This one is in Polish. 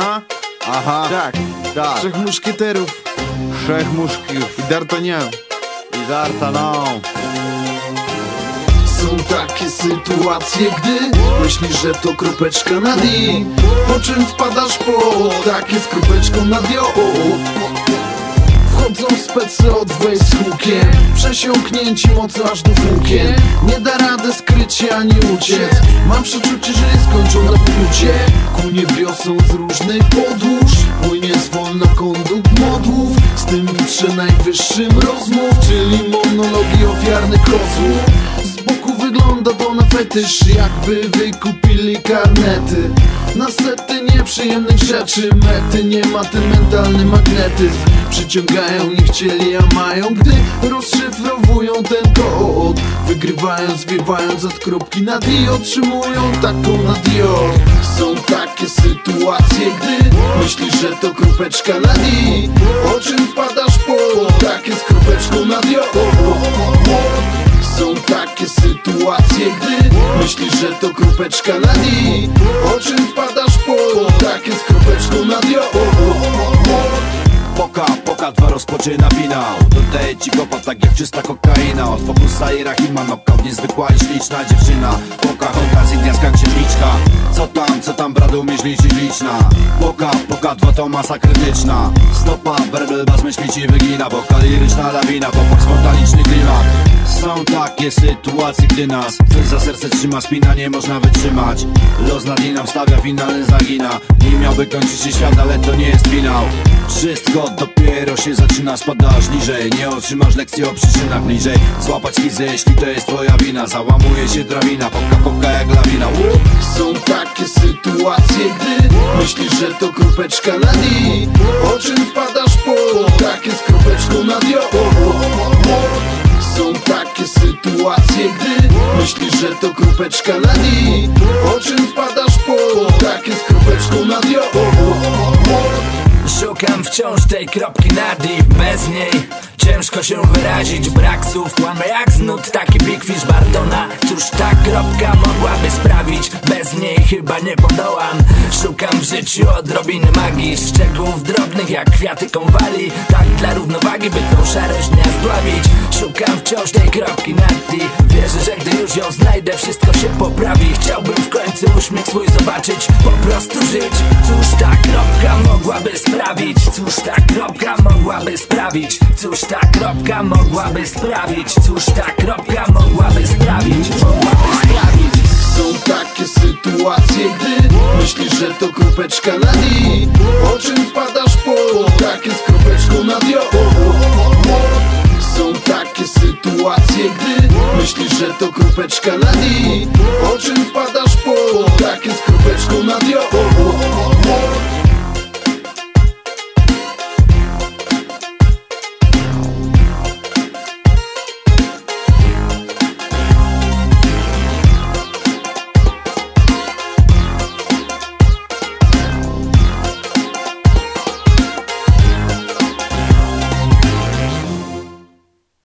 Aha, Aha, tak. tak. Trzech muszkieterów Trzech muszkiów i D'Artagnan. i D'Artagnan. Są takie sytuacje, gdy myślisz, że to kropeczka na D Po czym wpadasz po takie z kropeczką na D Wchodzą specy od wejść z hukiem Przesiąknięci mocno aż do włókien. Nie da rady skryć się ani uciec. Mam przeczucie, że jest skończone płucie Ku niebiosą z różnych podłóż Płynie zwolna kondukt modłów. Z tym liczę najwyższym rozmów Czyli monologi ofiarnych kozłów Z boku wygląda to na fetysz Jakby wykupili karnety. Na sety nieprzyjemnych rzeczy Mety nie ma ten mentalny magnetyzm Przyciągają nie chcieli, a mają. Gdy rozszyfrowują ten kod Wygrywają, zwiewając od kropki na D Otrzymują taką na diod Są takie sytuacje, gdy Myślisz, że to kropeczka na D O czym wpadasz po Takie z kropeczką na diod są takie sytuacje, gdy myślisz, że to kropeczka na D O czym wpadasz rozpoczyna finał. Dodaję ci kopa tak jak czysta kokaina. Od fokusa i Rahima knockout Niezwykła i śliczna dziewczyna. Poka, hoka, indiańska księżniczka Liczyć liczna Poka, poka, dwa to masa krytyczna. Stopa, werbel, bas myśli ci wygina Boka liryczna lawina, popak spontaniczny klimat. Są takie sytuacje, gdy nas Coś za serce trzyma, spina nie można wytrzymać. Los nad nam stawia, finalny zagina. Nie miałby kończyć się świat, ale to nie jest finał. Wszystko dopiero się zaczyna, spadasz niżej. Nie otrzymasz lekcji o przyczynach bliżej Złapać kizę, jeśli to jest twoja wina. Załamuje się drabina, popka, popka jak lawina. Są takie sytuacje, gdy myślisz, że to kropeczka na D O czym wpadasz po? Takie z kropeczką na dio Są takie sytuacje, gdy myślisz, że to kropeczka na D O czym wpadasz po? Takie z kropeczką na dio Szukam wciąż tej kropki na D. Bez niej ciężko się wyrazić. Brak słów kłamę jak znud Taki Big Fish Bardona Cóż ta kropka Bez niej chyba nie podołam. Szukam w życiu odrobiny magii Szczegółów drobnych jak kwiaty konwali. Tak dla równowagi by tą szarość dnia zdławić. Szukam wciąż tej kropki na D. Wierzę, że gdy już ją znajdę Wszystko się poprawi. Chciałbym w końcu uśmiech swój zobaczyć Po prostu żyć. Cóż ta kropka mogłaby sprawić? Cóż ta kropka mogłaby sprawić? Cóż ta kropka mogłaby sprawić? Cóż ta kropka mogłaby sprawić? Mogłaby sprawić że to kropeczka na D O czym wpadasz po? Takie z kropeczką na dio? Są takie sytuacje, gdy myślisz, że to kropeczka na D O czym wpadasz po? Takie z kropeczką na dio